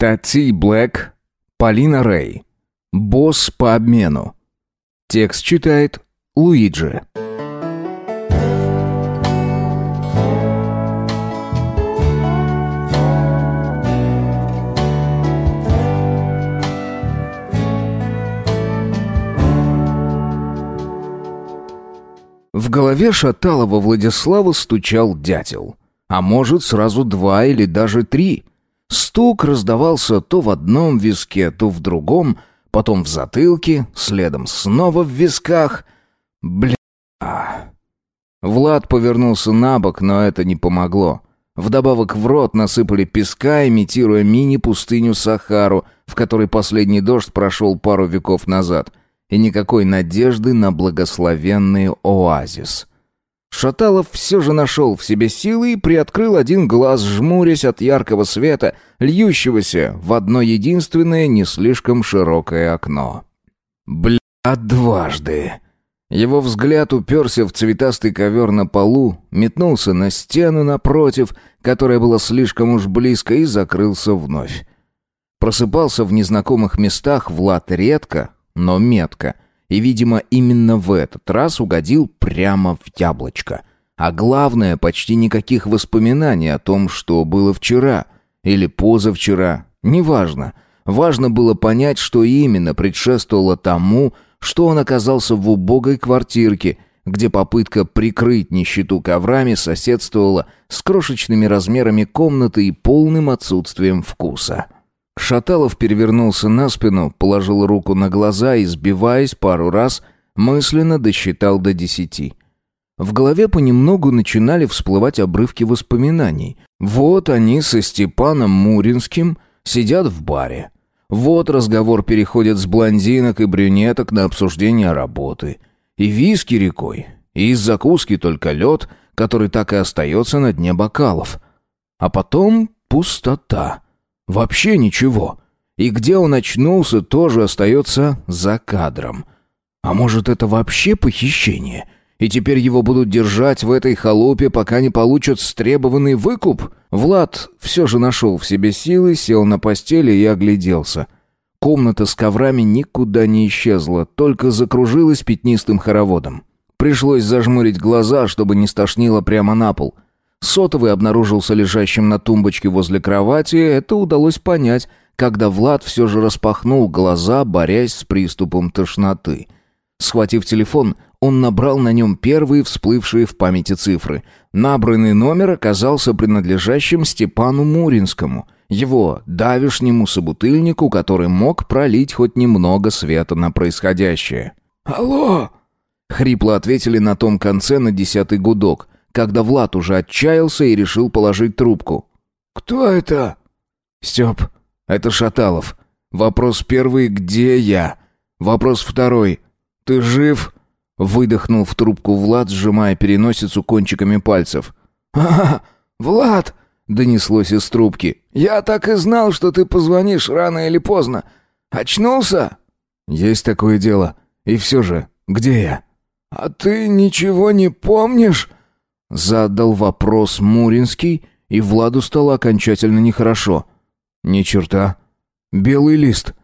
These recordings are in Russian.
Тати Блэк, Полина Рэй. Босс по обмену. Текст читает Луиджи. В голове Шаталова Владислава стучал дятел. А может, сразу два или даже три. Стук раздавался то в одном виске, то в другом, потом в затылке, следом снова в висках. Бля. Влад повернулся на бок, но это не помогло. Вдобавок в рот насыпали песка, имитируя мини-пустыню Сахару, в которой последний дождь прошел пару веков назад — и никакой надежды на благословенный оазис. Шаталов все же нашел в себе силы и приоткрыл один глаз, жмурясь от яркого света, льющегося в одно единственное не слишком широкое окно. Бля, дважды. Его взгляд уперся в цветастый ковер на полу, метнулся на стену напротив, которая была слишком уж близко, и закрылся вновь. Просыпался в незнакомых местах Влад редко, но метко. И, видимо, именно в этот раз угодил прямо в яблочко. А главное, почти никаких воспоминаний о том, что было вчера или позавчера. Неважно. Важно было понять, что именно предшествовало тому, что он оказался в убогой квартирке, где попытка прикрыть нищету коврами соседствовала с крошечными размерами комнаты и полным отсутствием вкуса. Шаталов перевернулся на спину, положил руку на глаза и, сбиваясь пару раз, мысленно досчитал до десяти. В голове понемногу начинали всплывать обрывки воспоминаний. Вот они со Степаном Муринским сидят в баре. Вот разговор переходит с блондинок и брюнеток на обсуждение работы. И виски рекой, и из закуски только лед, который так и остается на дне бокалов. А потом пустота. Вообще ничего. И где он очнулся, тоже остается за кадром. А может, это вообще похищение? И теперь его будут держать в этой халупе, пока не получат стребованный выкуп? Влад все же нашел в себе силы, сел на постели и огляделся. Комната с коврами никуда не исчезла, только закружилась пятнистым хороводом. Пришлось зажмурить глаза, чтобы не стошнило прямо на пол — Сотовый обнаружился лежащим на тумбочке возле кровати, это удалось понять, когда Влад все же распахнул глаза, борясь с приступом тошноты. Схватив телефон, он набрал на нем первые всплывшие в памяти цифры. Набранный номер оказался принадлежащим Степану Муринскому, его давишнему собутыльнику, который мог пролить хоть немного света на происходящее. «Алло!» — хрипло ответили на том конце на десятый гудок когда Влад уже отчаялся и решил положить трубку. «Кто это?» «Степ, это Шаталов. Вопрос первый «Где я?» Вопрос второй «Ты жив?» Выдохнул в трубку Влад, сжимая переносицу кончиками пальцев. «А, Влад!» — донеслось из трубки. «Я так и знал, что ты позвонишь рано или поздно. Очнулся?» «Есть такое дело. И все же, где я?» «А ты ничего не помнишь?» Задал вопрос Муринский, и Владу стало окончательно нехорошо. «Ни черта. Белый лист».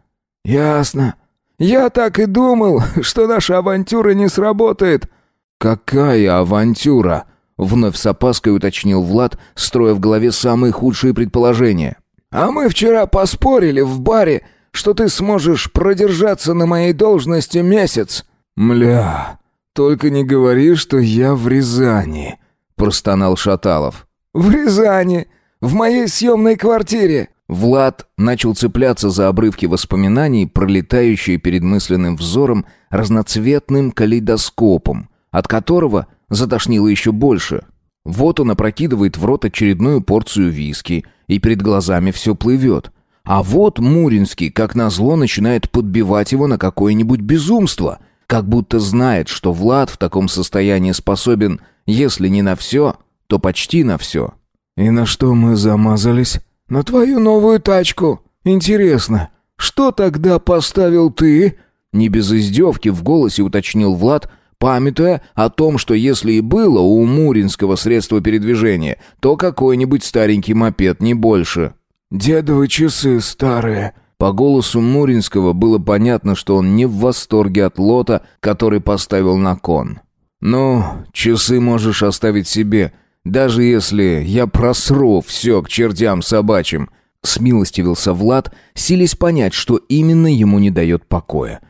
«Ясно. Я так и думал, что наша авантюра не сработает». «Какая авантюра?» — вновь с опаской уточнил Влад, строя в голове самые худшие предположения. «А мы вчера поспорили в баре, что ты сможешь продержаться на моей должности месяц». «Мля, только не говори, что я в Рязани», простонал Шаталов. «В Рязани! В моей съемной квартире!» Влад начал цепляться за обрывки воспоминаний, пролетающие перед мысленным взором разноцветным калейдоскопом, от которого затошнило еще больше. Вот он опрокидывает в рот очередную порцию виски, и перед глазами все плывет. А вот Муринский, как назло, начинает подбивать его на какое-нибудь безумство, как будто знает, что Влад в таком состоянии способен если не на все, то почти на все. «И на что мы замазались?» «На твою новую тачку. Интересно, что тогда поставил ты?» Не без издевки в голосе уточнил Влад, памятуя о том, что если и было у Муринского средство передвижения, то какой-нибудь старенький мопед, не больше. Дедовы часы старые». По голосу Муринского было понятно, что он не в восторге от лота, который поставил на кон. «Ну, часы можешь оставить себе, даже если я просру все к чертям собачьим», смилостивился Влад, силясь понять, что именно ему не дает покоя.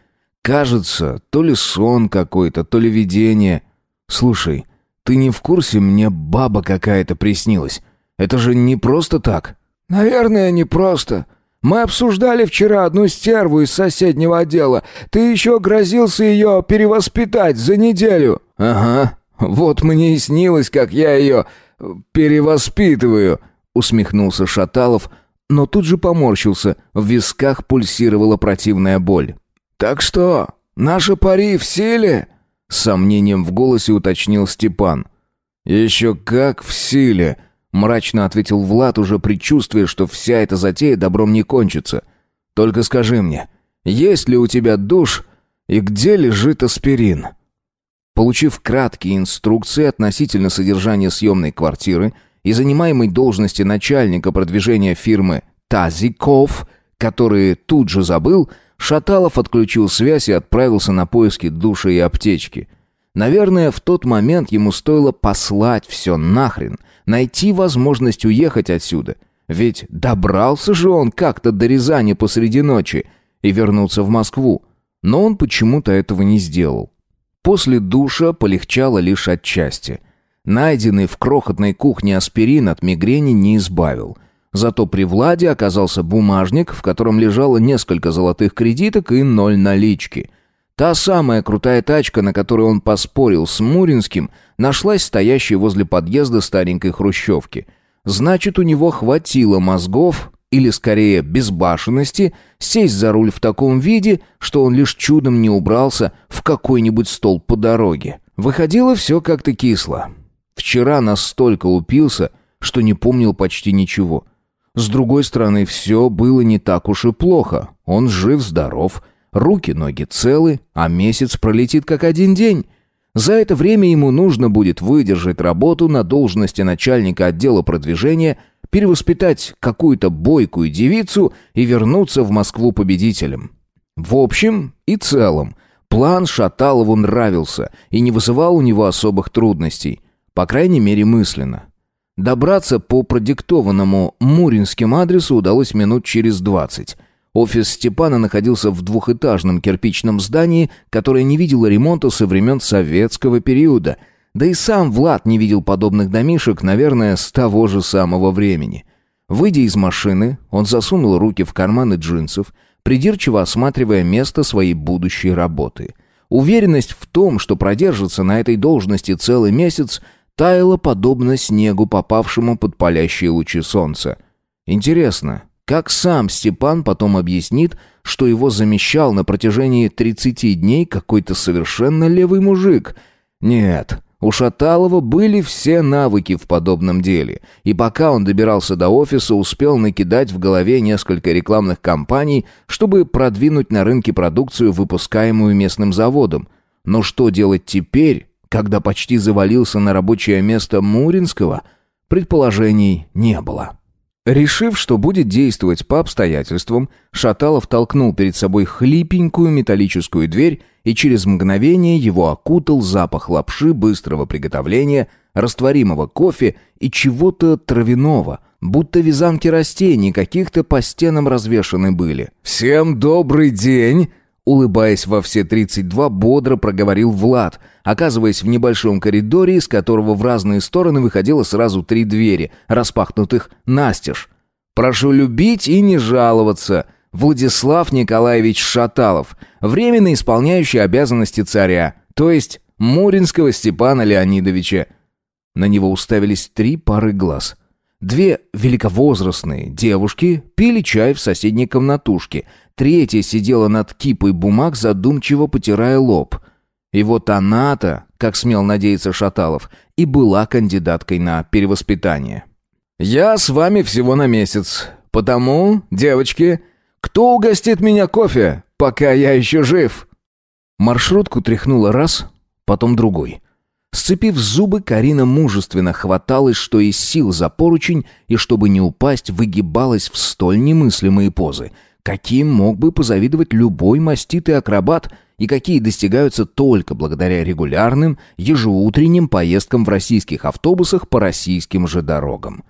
«Кажется, то ли сон какой-то, то ли видение. Слушай, ты не в курсе, мне баба какая-то приснилась? Это же не просто так». «Наверное, не просто. Мы обсуждали вчера одну стерву из соседнего отдела. Ты еще грозился ее перевоспитать за неделю». «Ага, вот мне и снилось, как я ее перевоспитываю», усмехнулся Шаталов, но тут же поморщился, в висках пульсировала противная боль. «Так что, наши пари в силе?» С сомнением в голосе уточнил Степан. «Еще как в силе», Мрачно ответил Влад, уже предчувствуя, что вся эта затея добром не кончится. «Только скажи мне, есть ли у тебя душ и где лежит аспирин?» Получив краткие инструкции относительно содержания съемной квартиры и занимаемой должности начальника продвижения фирмы «Тазиков», которые тут же забыл, Шаталов отключил связь и отправился на поиски душа и аптечки. Наверное, в тот момент ему стоило послать все нахрен, найти возможность уехать отсюда. Ведь добрался же он как-то до Рязани посреди ночи и вернуться в Москву. Но он почему-то этого не сделал. После душа полегчало лишь отчасти. Найденный в крохотной кухне аспирин от мигрени не избавил. Зато при Владе оказался бумажник, в котором лежало несколько золотых кредиток и ноль налички – Та самая крутая тачка, на которой он поспорил с Муринским, нашлась стоящей возле подъезда старенькой хрущевки. Значит, у него хватило мозгов, или скорее безбашенности, сесть за руль в таком виде, что он лишь чудом не убрался в какой-нибудь стол по дороге. Выходило все как-то кисло. Вчера настолько упился, что не помнил почти ничего. С другой стороны, все было не так уж и плохо. Он жив-здоров, Руки-ноги целы, а месяц пролетит как один день. За это время ему нужно будет выдержать работу на должности начальника отдела продвижения, перевоспитать какую-то бойкую девицу и вернуться в Москву победителем. В общем и целом, план Шаталову нравился и не вызывал у него особых трудностей, по крайней мере мысленно. Добраться по продиктованному Муринским адресу удалось минут через двадцать. Офис Степана находился в двухэтажном кирпичном здании, которое не видело ремонта со времен советского периода. Да и сам Влад не видел подобных домишек, наверное, с того же самого времени. Выйдя из машины, он засунул руки в карманы джинсов, придирчиво осматривая место своей будущей работы. Уверенность в том, что продержится на этой должности целый месяц, таяла подобно снегу, попавшему под палящие лучи солнца. Интересно, как сам Степан потом объяснит, что его замещал на протяжении 30 дней какой-то совершенно левый мужик? Нет, у Шаталова были все навыки в подобном деле, и пока он добирался до офиса, успел накидать в голове несколько рекламных кампаний, чтобы продвинуть на рынке продукцию, выпускаемую местным заводом. Но что делать теперь, когда почти завалился на рабочее место Муринского, предположений не было. Решив, что будет действовать по обстоятельствам, Шаталов толкнул перед собой хлипенькую металлическую дверь, и через мгновение его окутал запах лапши быстрого приготовления, растворимого кофе и чего-то травяного, будто вязанки растений каких-то по стенам развешаны были. «Всем добрый день!» Улыбаясь во все 32, бодро проговорил Влад, оказываясь в небольшом коридоре, из которого в разные стороны выходило сразу три двери, распахнутых настежь. «Прошу любить и не жаловаться. Владислав Николаевич Шаталов, временно исполняющий обязанности царя, то есть Муринского Степана Леонидовича». На него уставились три пары глаз – Две великовозрастные девушки пили чай в соседней комнатушке. Третья сидела над кипой бумаг, задумчиво потирая лоб. И вот она-то, как смел надеяться Шаталов, и была кандидаткой на перевоспитание. «Я с вами всего на месяц. Потому, девочки, кто угостит меня кофе, пока я еще жив?» Маршрутку тряхнуло раз, потом другой. Сцепив зубы, Карина мужественно хваталась, что из сил за поручень, и чтобы не упасть, выгибалась в столь немыслимые позы, каким мог бы позавидовать любой маститый акробат и какие достигаются только благодаря регулярным, ежеутренним поездкам в российских автобусах по российским же дорогам.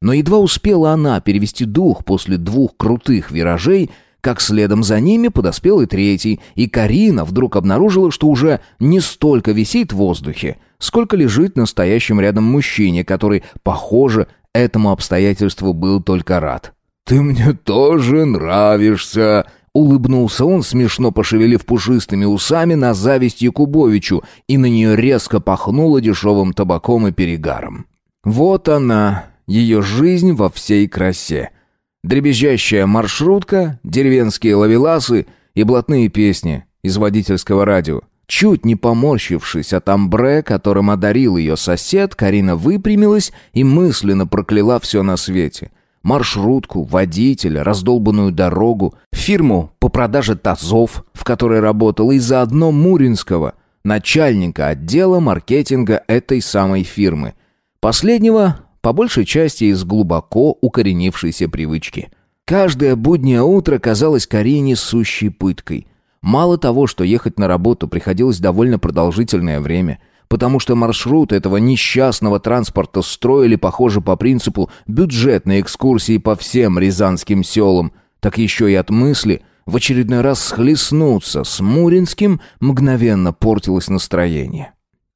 Но едва успела она перевести дух после двух крутых виражей, как следом за ними подоспел и третий, и Карина вдруг обнаружила, что уже не столько висит в воздухе, сколько лежит настоящим рядом мужчине, который, похоже, этому обстоятельству был только рад. «Ты мне тоже нравишься», — улыбнулся он, смешно пошевелив пушистыми усами на зависть Якубовичу, и на нее резко пахнуло дешевым табаком и перегаром. Вот она, ее жизнь во всей красе — Дребезжащая маршрутка, деревенские лавеласы и блатные песни из водительского радио. Чуть не поморщившись от амбре, которым одарил ее сосед, Карина выпрямилась и мысленно прокляла все на свете. Маршрутку, водителя, раздолбанную дорогу, фирму по продаже тазов, в которой работала, и заодно Муринского, начальника отдела маркетинга этой самой фирмы. Последнего по большей части из глубоко укоренившейся привычки. Каждое буднее утро казалось Карине сущей пыткой. Мало того, что ехать на работу приходилось довольно продолжительное время, потому что маршрут этого несчастного транспорта строили, похоже, по принципу бюджетной экскурсии по всем рязанским селам, так еще и от мысли в очередной раз схлестнуться с Муринским мгновенно портилось настроение.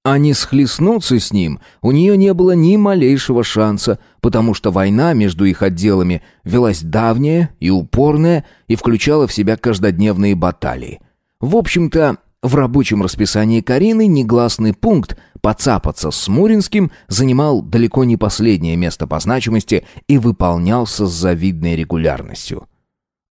А не схлестнуться с ним у нее не было ни малейшего шанса, потому что война между их отделами велась давняя и упорная и включала в себя каждодневные баталии. В общем-то, в рабочем расписании Карины негласный пункт «поцапаться с Муринским» занимал далеко не последнее место по значимости и выполнялся с завидной регулярностью.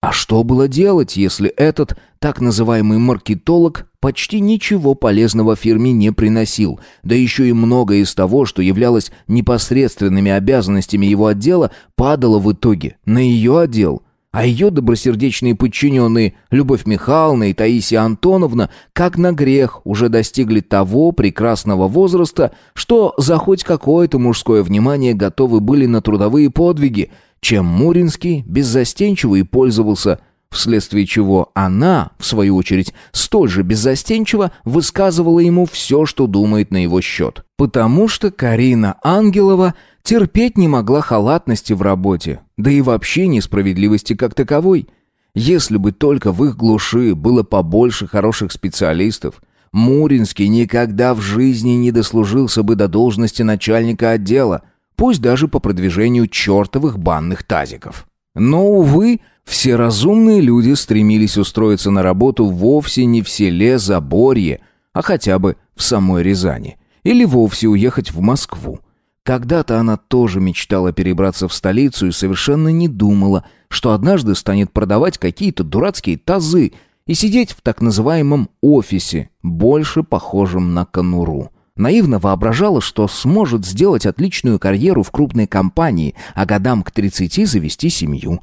А что было делать, если этот так называемый маркетолог почти ничего полезного фирме не приносил, да еще и многое из того, что являлось непосредственными обязанностями его отдела, падало в итоге на ее отдел. А ее добросердечные подчиненные Любовь Михайловна и Таисия Антоновна, как на грех, уже достигли того прекрасного возраста, что за хоть какое-то мужское внимание готовы были на трудовые подвиги, чем Муринский беззастенчиво и пользовался – вследствие чего она, в свою очередь, столь же беззастенчиво высказывала ему все, что думает на его счет. Потому что Карина Ангелова терпеть не могла халатности в работе, да и вообще несправедливости как таковой. Если бы только в их глуши было побольше хороших специалистов, Муринский никогда в жизни не дослужился бы до должности начальника отдела, пусть даже по продвижению чертовых банных тазиков. Но, увы, все разумные люди стремились устроиться на работу вовсе не в селе Заборье, а хотя бы в самой Рязани. Или вовсе уехать в Москву. Когда-то она тоже мечтала перебраться в столицу и совершенно не думала, что однажды станет продавать какие-то дурацкие тазы и сидеть в так называемом офисе, больше похожем на конуру. Наивно воображала, что сможет сделать отличную карьеру в крупной компании, а годам к 30 завести семью.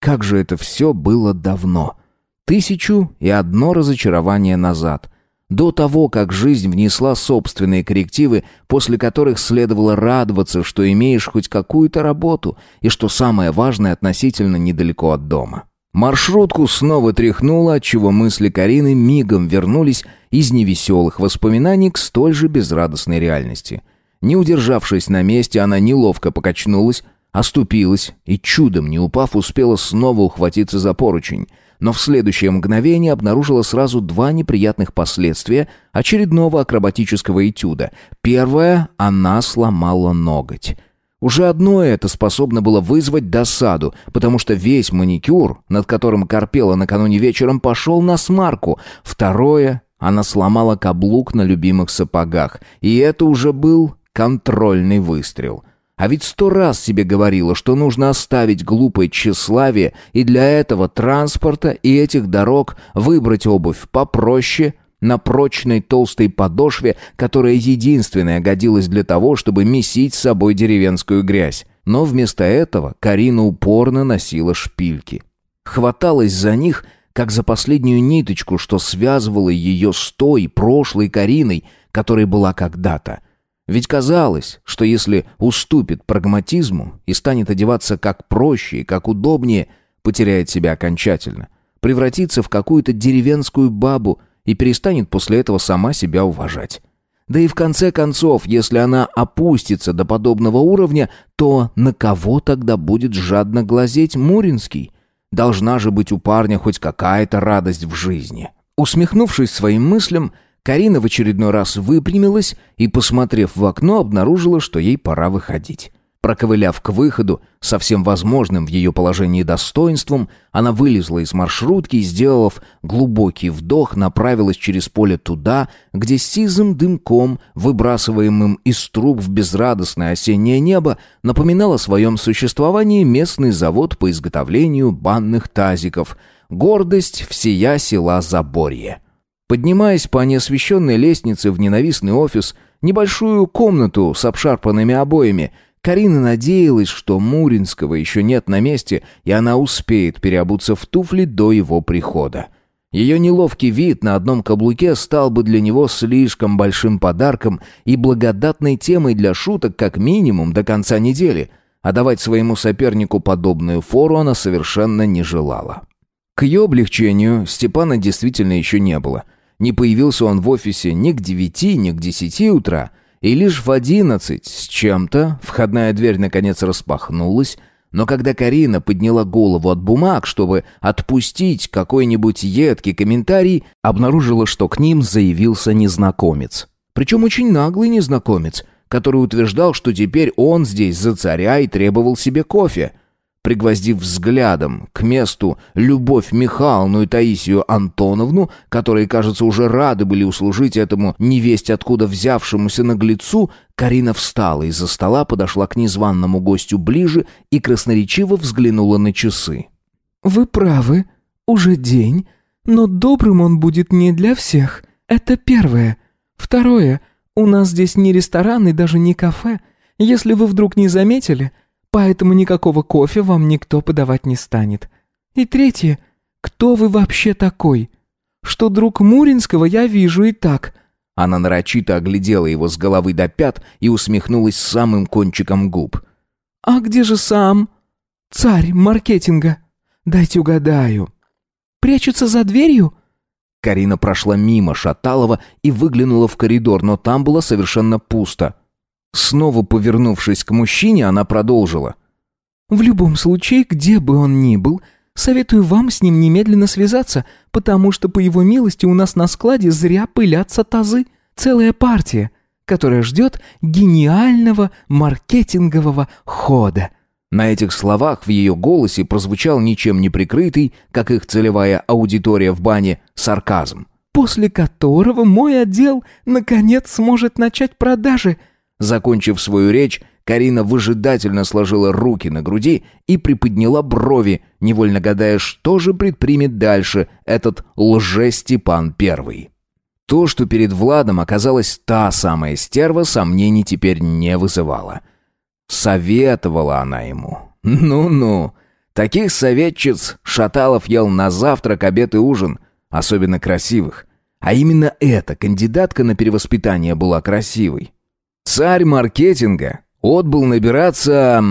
Как же это все было давно. Тысячу и одно разочарование назад. До того, как жизнь внесла собственные коррективы, после которых следовало радоваться, что имеешь хоть какую-то работу, и что самое важное относительно недалеко от дома. Маршрутку снова тряхнуло, отчего мысли Карины мигом вернулись из невеселых воспоминаний к столь же безрадостной реальности. Не удержавшись на месте, она неловко покачнулась, оступилась и, чудом не упав, успела снова ухватиться за поручень, но в следующее мгновение обнаружила сразу два неприятных последствия очередного акробатического этюда. Первое — она сломала ноготь. Уже одно это способно было вызвать досаду, потому что весь маникюр, над которым корпела накануне вечером, пошел на смарку. Второе, она сломала каблук на любимых сапогах, и это уже был контрольный выстрел. А ведь сто раз себе говорила, что нужно оставить глупое тщеславие и для этого транспорта и этих дорог выбрать обувь попроще – на прочной толстой подошве, которая единственная годилась для того, чтобы месить с собой деревенскую грязь. Но вместо этого Карина упорно носила шпильки. Хваталась за них, как за последнюю ниточку, что связывала ее с той прошлой Кариной, которой была когда-то. Ведь казалось, что если уступит прагматизму и станет одеваться как проще и как удобнее, потеряет себя окончательно, превратится в какую-то деревенскую бабу и перестанет после этого сама себя уважать. Да и в конце концов, если она опустится до подобного уровня, то на кого тогда будет жадно глазеть Муринский? Должна же быть у парня хоть какая-то радость в жизни. Усмехнувшись своим мыслям, Карина в очередной раз выпрямилась и, посмотрев в окно, обнаружила, что ей пора выходить. Проковыляв к выходу, со всем возможным в ее положении достоинством, она вылезла из маршрутки и, сделав глубокий вдох, направилась через поле туда, где сизым дымком, выбрасываемым из труб в безрадостное осеннее небо, напоминал о своем существовании местный завод по изготовлению банных тазиков, гордость всея села Заборье. Поднимаясь по неосвещенной лестнице в ненавистный офис, небольшую комнату с обшарпанными обоями, Карина надеялась, что Муринского еще нет на месте, и она успеет переобуться в туфли до его прихода. Ее неловкий вид на одном каблуке стал бы для него слишком большим подарком и благодатной темой для шуток как минимум до конца недели, а давать своему сопернику подобную фору она совершенно не желала. К ее облегчению Степана действительно еще не было. Не появился он в офисе ни к девяти, ни к десяти утра – и лишь в одиннадцать с чем-то входная дверь наконец распахнулась, но когда Карина подняла голову от бумаг, чтобы отпустить какой-нибудь едкий комментарий, обнаружила, что к ним заявился незнакомец. Причем очень наглый незнакомец, который утверждал, что теперь он здесь за царя и требовал себе кофе – пригвоздив взглядом к месту Любовь Михайловну и Таисию Антоновну, которые, кажется, уже рады были услужить этому невесть откуда взявшемуся наглецу, Карина встала из-за стола, подошла к незваному гостю ближе и красноречиво взглянула на часы. «Вы правы, уже день, но добрым он будет не для всех. Это первое. Второе, у нас здесь не ресторан и даже не кафе. Если вы вдруг не заметили, поэтому никакого кофе вам никто подавать не станет. И третье, кто вы вообще такой? Что друг Муринского я вижу и так». Она нарочито оглядела его с головы до пят и усмехнулась самым кончиком губ. «А где же сам? Царь маркетинга? Дайте угадаю. Прячется за дверью?» Карина прошла мимо Шаталова и выглянула в коридор, но там было совершенно пусто. Снова повернувшись к мужчине, она продолжила. «В любом случае, где бы он ни был, советую вам с ним немедленно связаться, потому что, по его милости, у нас на складе зря пылятся тазы. Целая партия, которая ждет гениального маркетингового хода». На этих словах в ее голосе прозвучал ничем не прикрытый, как их целевая аудитория в бане, сарказм. «После которого мой отдел, наконец, сможет начать продажи», Закончив свою речь, Карина выжидательно сложила руки на груди и приподняла брови, невольно гадая, что же предпримет дальше этот лже-Степан Первый. То, что перед Владом оказалась та самая стерва, сомнений теперь не вызывала. Советовала она ему. Ну-ну, таких советчиц Шаталов ел на завтрак, обед и ужин, особенно красивых. А именно эта кандидатка на перевоспитание была красивой. Царь маркетинга отбыл набираться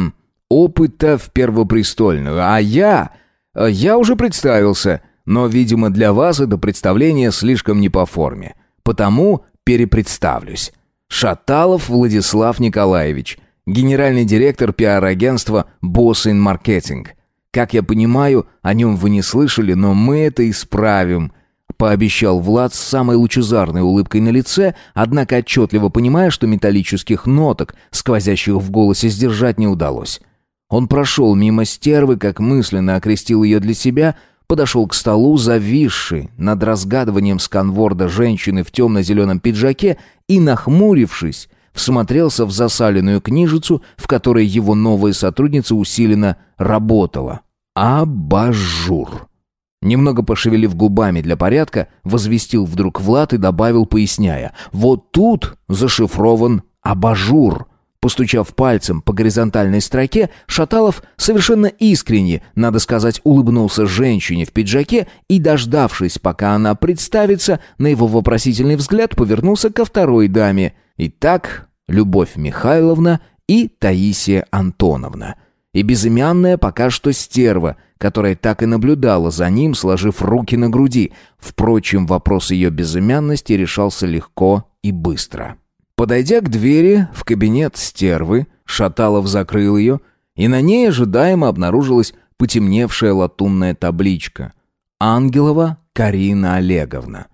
опыта в Первопрестольную, а я... Э, я уже представился, но, видимо, для вас это представление слишком не по форме. Потому перепредставлюсь. Шаталов Владислав Николаевич, генеральный директор пиар-агентства «Босс Маркетинг». Как я понимаю, о нем вы не слышали, но мы это исправим – пообещал Влад с самой лучезарной улыбкой на лице, однако отчетливо понимая, что металлических ноток, сквозящих в голосе, сдержать не удалось. Он прошел мимо стервы, как мысленно окрестил ее для себя, подошел к столу, зависший над разгадыванием сканворда женщины в темно-зеленом пиджаке и, нахмурившись, всмотрелся в засаленную книжицу, в которой его новая сотрудница усиленно работала. «Абажур». Немного пошевелив губами для порядка, возвестил вдруг Влад и добавил, поясняя. «Вот тут зашифрован абажур. Постучав пальцем по горизонтальной строке, Шаталов совершенно искренне, надо сказать, улыбнулся женщине в пиджаке и, дождавшись, пока она представится, на его вопросительный взгляд повернулся ко второй даме. Итак, Любовь Михайловна и Таисия Антоновна. И безымянная пока что стерва, которая так и наблюдала за ним, сложив руки на груди. Впрочем, вопрос ее безымянности решался легко и быстро. Подойдя к двери в кабинет стервы, Шаталов закрыл ее, и на ней ожидаемо обнаружилась потемневшая латунная табличка «Ангелова Карина Олеговна».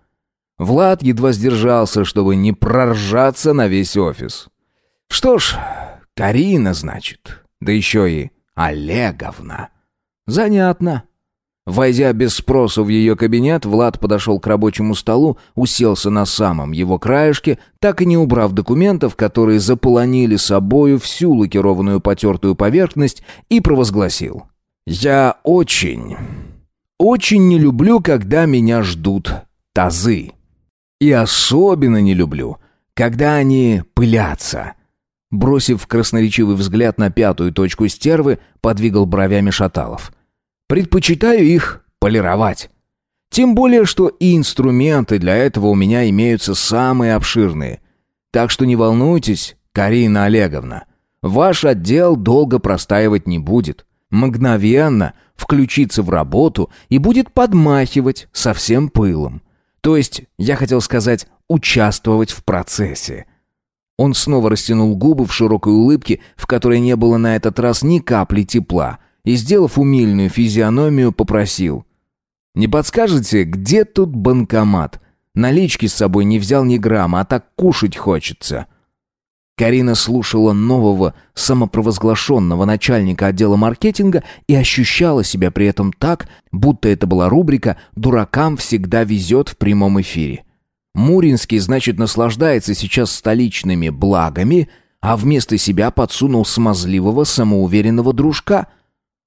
Влад едва сдержался, чтобы не проржаться на весь офис. Что ж, Карина, значит, да еще и Олеговна. Занятно. Войдя без спросу в ее кабинет, Влад подошел к рабочему столу, уселся на самом его краешке, так и не убрав документов, которые заполонили собою всю лакированную потертую поверхность, и провозгласил. «Я очень, очень не люблю, когда меня ждут тазы. И особенно не люблю, когда они пылятся». Бросив красноречивый взгляд на пятую точку стервы, подвигал бровями Шаталов – Предпочитаю их полировать. Тем более, что и инструменты для этого у меня имеются самые обширные. Так что не волнуйтесь, Карина Олеговна. Ваш отдел долго простаивать не будет. Мгновенно включится в работу и будет подмахивать со всем пылом. То есть, я хотел сказать, участвовать в процессе. Он снова растянул губы в широкой улыбке, в которой не было на этот раз ни капли тепла – и, сделав умильную физиономию, попросил. «Не подскажете, где тут банкомат? Налички с собой не взял ни грамма, а так кушать хочется». Карина слушала нового самопровозглашенного начальника отдела маркетинга и ощущала себя при этом так, будто это была рубрика «Дуракам всегда везет» в прямом эфире. Муринский, значит, наслаждается сейчас столичными благами, а вместо себя подсунул смазливого самоуверенного дружка –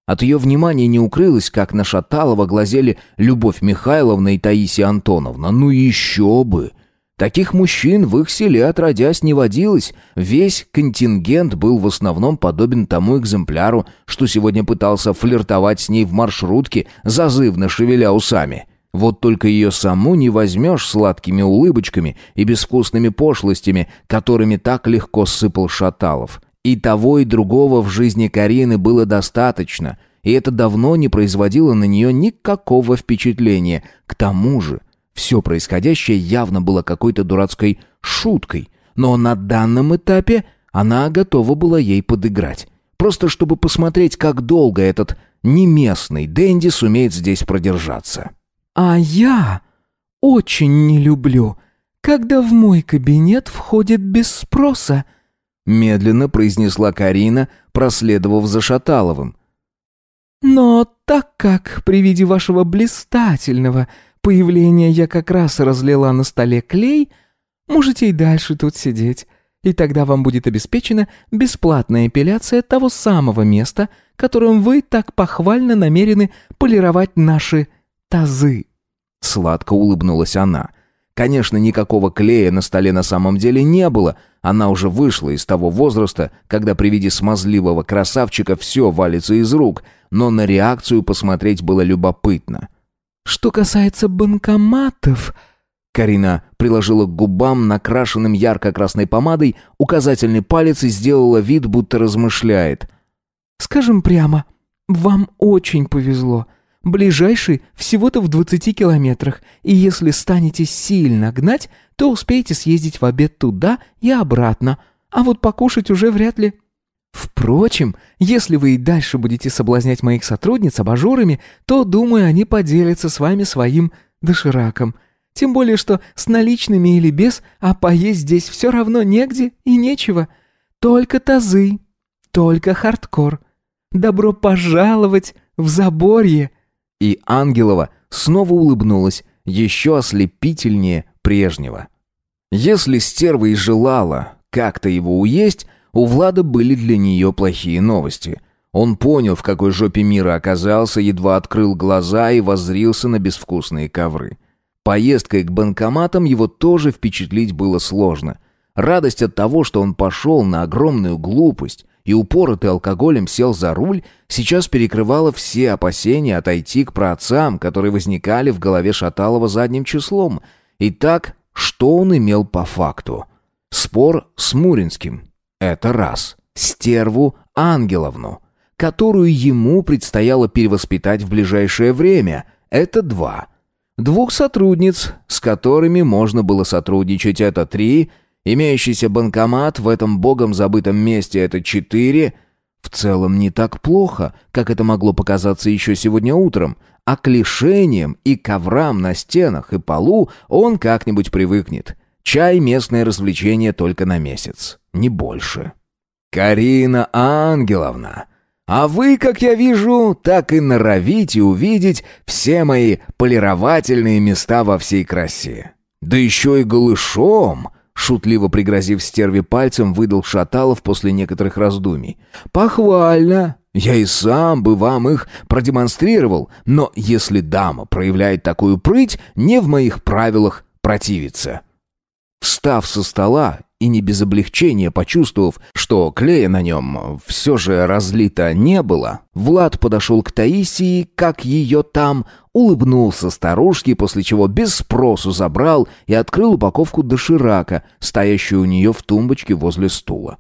от ее внимания не укрылось, как на Шаталова глазели Любовь Михайловна и Таисия Антоновна. Ну еще бы! Таких мужчин в их селе отродясь не водилось. Весь контингент был в основном подобен тому экземпляру, что сегодня пытался флиртовать с ней в маршрутке, зазывно шевеля усами. Вот только ее саму не возьмешь сладкими улыбочками и безвкусными пошлостями, которыми так легко сыпал Шаталов. И того, и другого в жизни Карины было достаточно, и это давно не производило на нее никакого впечатления. К тому же, все происходящее явно было какой-то дурацкой шуткой, но на данном этапе она готова была ей подыграть. Просто чтобы посмотреть, как долго этот неместный Дэнди сумеет здесь продержаться. «А я очень не люблю, когда в мой кабинет входит без спроса», медленно произнесла Карина, проследовав за Шаталовым. Но так как при виде вашего блистательного появления я как раз разлила на столе клей, можете и дальше тут сидеть, и тогда вам будет обеспечена бесплатная эпиляция того самого места, которым вы так похвально намерены полировать наши тазы. Сладко улыбнулась она. Конечно, никакого клея на столе на самом деле не было — она уже вышла из того возраста, когда при виде смазливого красавчика все валится из рук, но на реакцию посмотреть было любопытно. «Что касается банкоматов...» Карина приложила к губам накрашенным ярко-красной помадой указательный палец и сделала вид, будто размышляет. «Скажем прямо, вам очень повезло. Ближайший всего-то в 20 километрах, и если станете сильно гнать, то успеете съездить в обед туда и обратно, а вот покушать уже вряд ли. Впрочем, если вы и дальше будете соблазнять моих сотрудниц абажурами, то, думаю, они поделятся с вами своим дошираком. Тем более, что с наличными или без, а поесть здесь все равно негде и нечего. Только тазы, только хардкор. Добро пожаловать в Заборье!» И Ангелова снова улыбнулась, еще ослепительнее прежнего. Если стерва и желала как-то его уесть, у Влада были для нее плохие новости. Он понял, в какой жопе мира оказался, едва открыл глаза и воззрился на безвкусные ковры. Поездкой к банкоматам его тоже впечатлить было сложно. Радость от того, что он пошел на огромную глупость и упоротый алкоголем сел за руль, сейчас перекрывала все опасения отойти к праотцам, которые возникали в голове Шаталова задним числом. Итак, что он имел по факту? Спор с Муринским. Это раз. Стерву Ангеловну, которую ему предстояло перевоспитать в ближайшее время. Это два. Двух сотрудниц, с которыми можно было сотрудничать, это три. Имеющийся банкомат в этом богом забытом месте, это четыре. В целом не так плохо, как это могло показаться еще сегодня утром. А к лишениям и коврам на стенах и полу он как-нибудь привыкнет. Чай — местное развлечение только на месяц, не больше. «Карина Ангеловна, а вы, как я вижу, так и норовите увидеть все мои полировательные места во всей красе. Да еще и голышом!» Шутливо пригрозив стерве пальцем, выдал Шаталов после некоторых раздумий. «Похвально! Я и сам бы вам их продемонстрировал, но если дама проявляет такую прыть, не в моих правилах противиться». Встав со стола и не без облегчения почувствовав, что клея на нем все же разлито не было, Влад подошел к Таисии, как ее там, улыбнулся старушке, после чего без спросу забрал и открыл упаковку доширака, стоящую у нее в тумбочке возле стула.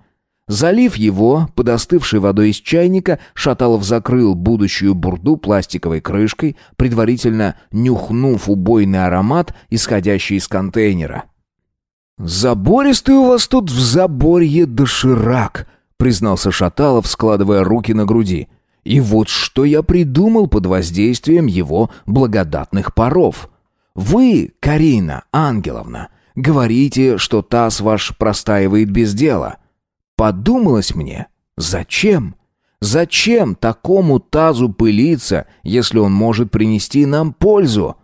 Залив его под остывшей водой из чайника, Шаталов закрыл будущую бурду пластиковой крышкой, предварительно нюхнув убойный аромат, исходящий из контейнера. «Забористый у вас тут в заборье доширак», — признался Шаталов, складывая руки на груди. «И вот что я придумал под воздействием его благодатных паров. Вы, Карина Ангеловна, говорите, что таз ваш простаивает без дела. Подумалось мне, зачем? Зачем такому тазу пылиться, если он может принести нам пользу?»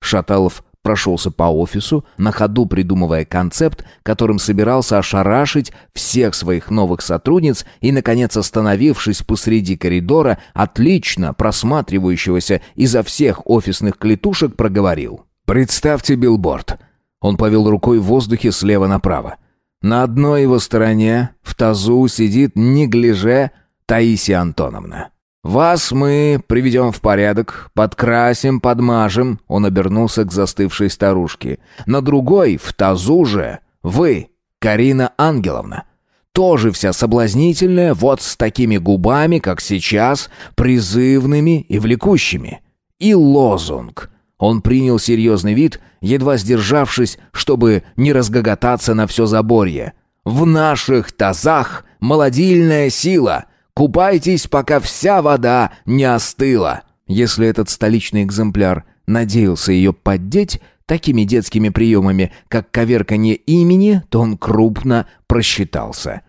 Шаталов прошелся по офису, на ходу придумывая концепт, которым собирался ошарашить всех своих новых сотрудниц и, наконец, остановившись посреди коридора, отлично просматривающегося изо всех офисных клетушек, проговорил. «Представьте билборд». Он повел рукой в воздухе слева направо. На одной его стороне, в тазу, сидит неглиже Таисия Антоновна. «Вас мы приведем в порядок, подкрасим, подмажем», — он обернулся к застывшей старушке. «На другой, в тазу же, вы, Карина Ангеловна, тоже вся соблазнительная, вот с такими губами, как сейчас, призывными и влекущими. И лозунг». Он принял серьезный вид, едва сдержавшись, чтобы не разгоготаться на все заборье. «В наших тазах молодильная сила!» Купайтесь, пока вся вода не остыла. Если этот столичный экземпляр надеялся ее поддеть такими детскими приемами, как коверканье имени, то он крупно просчитался.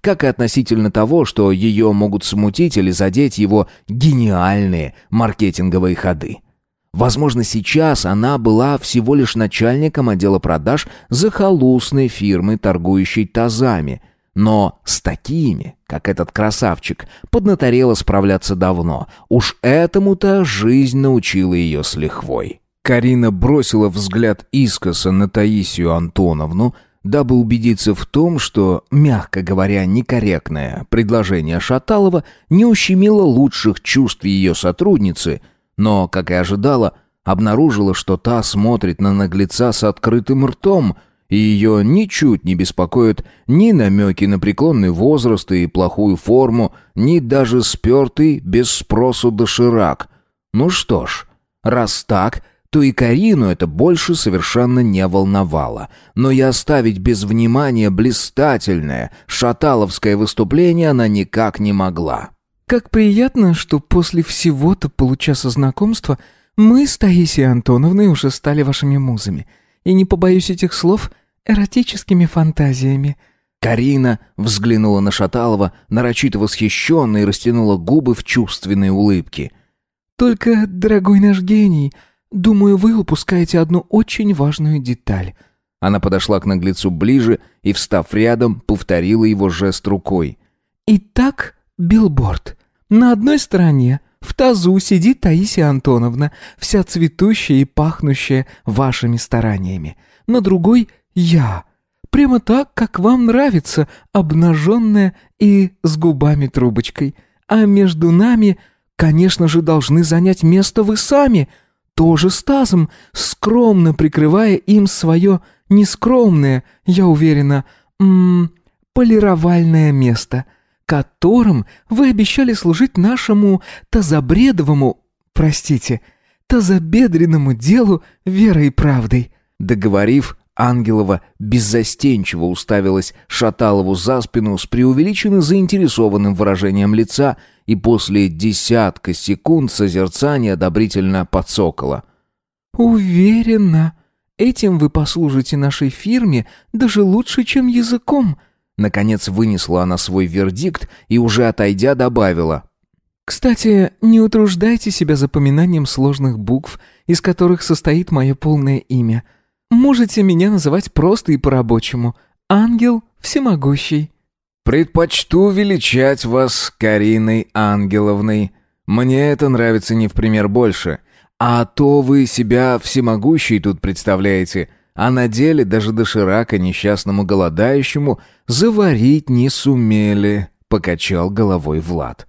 Как и относительно того, что ее могут смутить или задеть его гениальные маркетинговые ходы. Возможно, сейчас она была всего лишь начальником отдела продаж захолустной фирмы, торгующей тазами – но с такими, как этот красавчик, поднаторела справляться давно. Уж этому-то жизнь научила ее с лихвой. Карина бросила взгляд искоса на Таисию Антоновну, дабы убедиться в том, что, мягко говоря, некорректное предложение Шаталова не ущемило лучших чувств ее сотрудницы, но, как и ожидала, обнаружила, что та смотрит на наглеца с открытым ртом – и ее ничуть не беспокоят ни намеки на преклонный возраст и плохую форму, ни даже спертый без спросу доширак. Ну что ж, раз так, то и Карину это больше совершенно не волновало. Но и оставить без внимания блистательное шаталовское выступление она никак не могла. «Как приятно, что после всего-то получаса знакомства мы с Таисией Антоновной уже стали вашими музами. И не побоюсь этих слов — эротическими фантазиями». Карина взглянула на Шаталова, нарочито восхищенно и растянула губы в чувственной улыбке. «Только, дорогой наш гений, думаю, вы упускаете одну очень важную деталь». Она подошла к наглецу ближе и, встав рядом, повторила его жест рукой. «Итак, билборд. На одной стороне в тазу сидит Таисия Антоновна, вся цветущая и пахнущая вашими стараниями. На другой я. Прямо так, как вам нравится, обнаженная и с губами трубочкой. А между нами, конечно же, должны занять место вы сами, тоже с тазом, скромно прикрывая им свое нескромное, я уверена, м -м, полировальное место, которым вы обещали служить нашему тазобредовому, простите, тазобедренному делу верой и правдой». Договорив, Ангелова беззастенчиво уставилась Шаталову за спину с преувеличенно заинтересованным выражением лица и после десятка секунд созерцания одобрительно подсокола. «Уверена, этим вы послужите нашей фирме даже лучше, чем языком», Наконец вынесла она свой вердикт и, уже отойдя, добавила. «Кстати, не утруждайте себя запоминанием сложных букв, из которых состоит мое полное имя. Можете меня называть просто и по-рабочему. Ангел всемогущий». «Предпочту величать вас Кариной Ангеловной. Мне это нравится не в пример больше. А то вы себя всемогущей тут представляете, а на деле даже доширака несчастному голодающему заварить не сумели», — покачал головой Влад.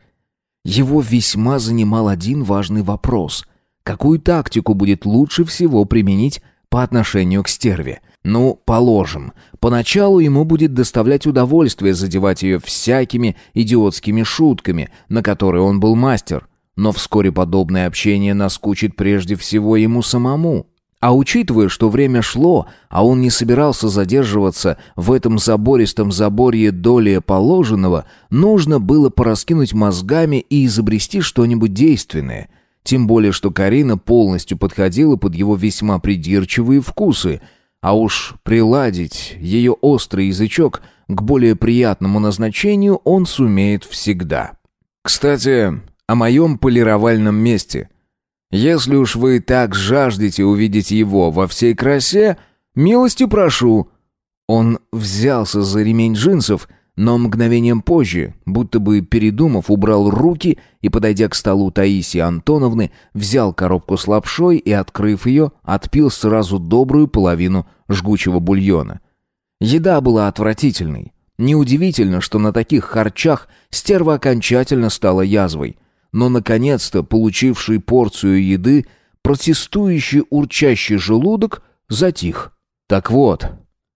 Его весьма занимал один важный вопрос. Какую тактику будет лучше всего применить по отношению к стерве? Ну, положим, поначалу ему будет доставлять удовольствие задевать ее всякими идиотскими шутками, на которые он был мастер. Но вскоре подобное общение наскучит прежде всего ему самому. А учитывая, что время шло, а он не собирался задерживаться в этом забористом заборье доли положенного, нужно было пораскинуть мозгами и изобрести что-нибудь действенное. Тем более, что Карина полностью подходила под его весьма придирчивые вкусы, а уж приладить ее острый язычок к более приятному назначению он сумеет всегда. «Кстати, о моем полировальном месте», если уж вы так жаждете увидеть его во всей красе, милостью прошу». Он взялся за ремень джинсов, но мгновением позже, будто бы передумав, убрал руки и, подойдя к столу Таисии Антоновны, взял коробку с лапшой и, открыв ее, отпил сразу добрую половину жгучего бульона. Еда была отвратительной. Неудивительно, что на таких харчах стерва окончательно стала язвой но, наконец-то, получивший порцию еды, протестующий урчащий желудок затих. Так вот,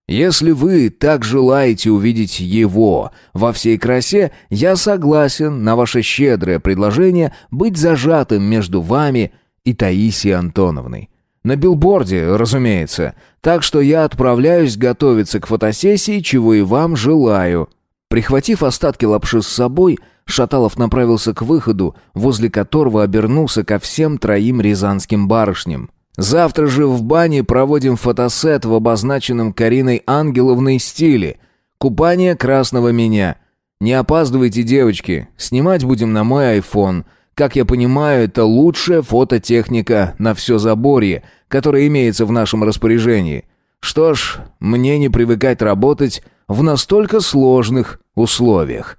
если вы так желаете увидеть его во всей красе, я согласен на ваше щедрое предложение быть зажатым между вами и Таисией Антоновной. На билборде, разумеется. Так что я отправляюсь готовиться к фотосессии, чего и вам желаю. Прихватив остатки лапши с собой, Шаталов направился к выходу, возле которого обернулся ко всем троим рязанским барышням. «Завтра же в бане проводим фотосет в обозначенном Кариной Ангеловной стиле. Купание красного меня. Не опаздывайте, девочки. Снимать будем на мой айфон. Как я понимаю, это лучшая фототехника на все заборье, которая имеется в нашем распоряжении. Что ж, мне не привыкать работать в настолько сложных условиях».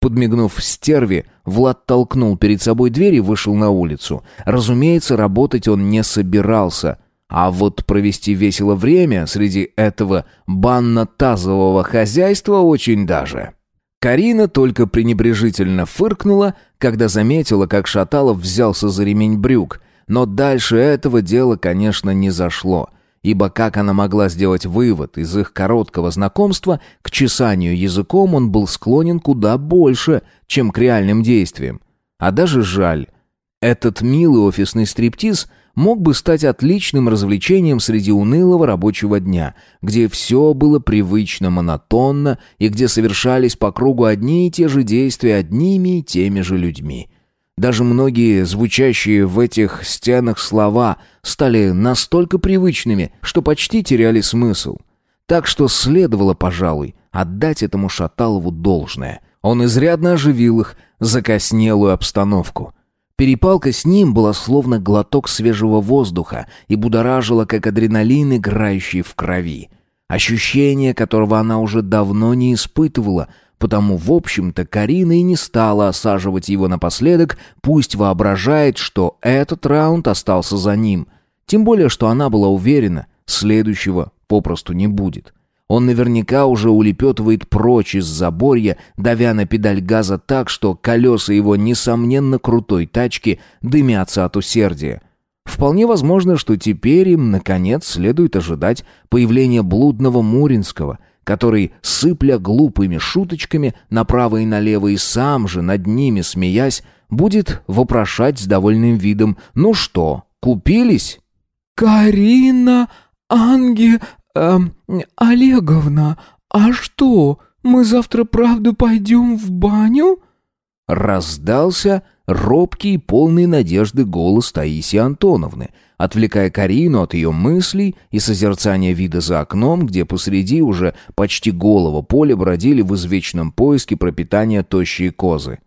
Подмигнув стерви, Влад толкнул перед собой дверь и вышел на улицу. Разумеется, работать он не собирался. А вот провести весело время среди этого банно-тазового хозяйства очень даже. Карина только пренебрежительно фыркнула, когда заметила, как Шаталов взялся за ремень брюк. Но дальше этого дела, конечно, не зашло — ибо как она могла сделать вывод из их короткого знакомства, к чесанию языком он был склонен куда больше, чем к реальным действиям. А даже жаль. Этот милый офисный стриптиз мог бы стать отличным развлечением среди унылого рабочего дня, где все было привычно, монотонно и где совершались по кругу одни и те же действия одними и теми же людьми. Даже многие звучащие в этих стенах слова стали настолько привычными, что почти теряли смысл. Так что следовало, пожалуй, отдать этому Шаталову должное. Он изрядно оживил их закоснелую обстановку. Перепалка с ним была словно глоток свежего воздуха и будоражила, как адреналин, играющий в крови. Ощущение, которого она уже давно не испытывала — Потому, в общем-то, Карина и не стала осаживать его напоследок, пусть воображает, что этот раунд остался за ним. Тем более, что она была уверена, следующего попросту не будет. Он наверняка уже улепетывает прочь из заборья, давя на педаль газа так, что колеса его, несомненно, крутой тачки дымятся от усердия. Вполне возможно, что теперь им, наконец, следует ожидать появления блудного Муринского, который, сыпля глупыми шуточками направо и налево и сам же над ними смеясь, будет вопрошать с довольным видом «Ну что, купились?» «Карина Анге... Э, Олеговна, а что, мы завтра правду пойдем в баню?» Раздался робкий и полный надежды голос Таисии Антоновны, отвлекая Карину от ее мыслей и созерцания вида за окном, где посреди уже почти голого поля бродили в извечном поиске пропитания тощие козы.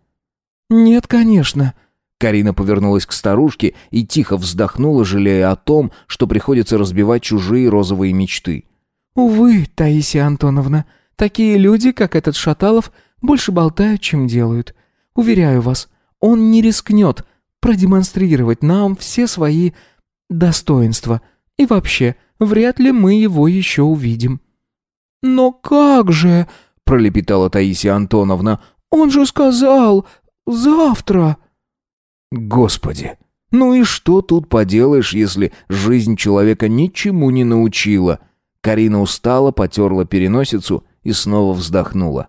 «Нет, конечно». Карина повернулась к старушке и тихо вздохнула, жалея о том, что приходится разбивать чужие розовые мечты. «Увы, Таисия Антоновна, такие люди, как этот Шаталов, больше болтают, чем делают. Уверяю вас, он не рискнет продемонстрировать нам все свои достоинства. И вообще, вряд ли мы его еще увидим». «Но как же...» — пролепетала Таисия Антоновна. «Он же сказал, завтра...» «Господи, ну и что тут поделаешь, если жизнь человека ничему не научила?» Карина устала, потерла переносицу и снова вздохнула.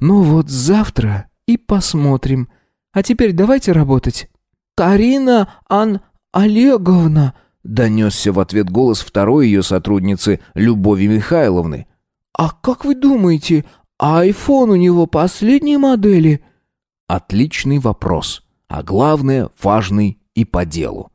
«Ну вот завтра и посмотрим. А теперь давайте работать». «Карина Ан Олеговна», — донесся в ответ голос второй ее сотрудницы, Любови Михайловны. «А как вы думаете, айфон у него последней модели?» Отличный вопрос, а главное, важный и по делу.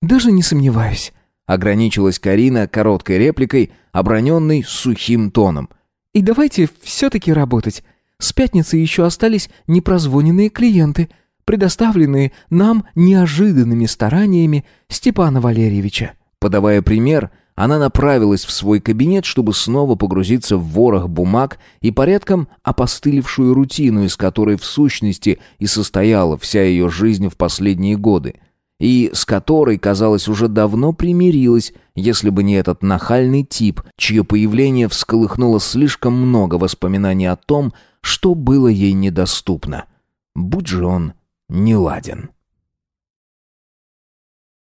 «Даже не сомневаюсь», — ограничилась Карина короткой репликой, оброненной сухим тоном. «И давайте все-таки работать. С пятницы еще остались непрозвоненные клиенты, предоставленные нам неожиданными стараниями Степана Валерьевича». Подавая пример, она направилась в свой кабинет, чтобы снова погрузиться в ворох бумаг и порядком опостылевшую рутину, из которой в сущности и состояла вся ее жизнь в последние годы, и с которой, казалось, уже давно примирилась, если бы не этот нахальный тип, чье появление всколыхнуло слишком много воспоминаний о том, что было ей недоступно. Будь же он неладен.